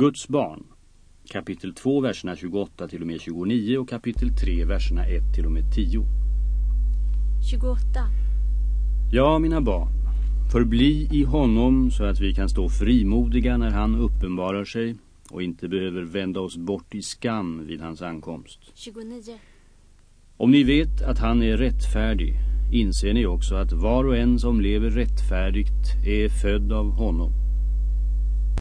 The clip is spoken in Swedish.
Guds barn. Kapitel 2, verserna 28 till och med 29 och kapitel 3, verserna 1 till och med 10. 28. Ja, mina barn, förbli i honom så att vi kan stå frimodiga när han uppenbarar sig och inte behöver vända oss bort i skam vid hans ankomst. 29. Om ni vet att han är rättfärdig inser ni också att var och en som lever rättfärdigt är född av honom.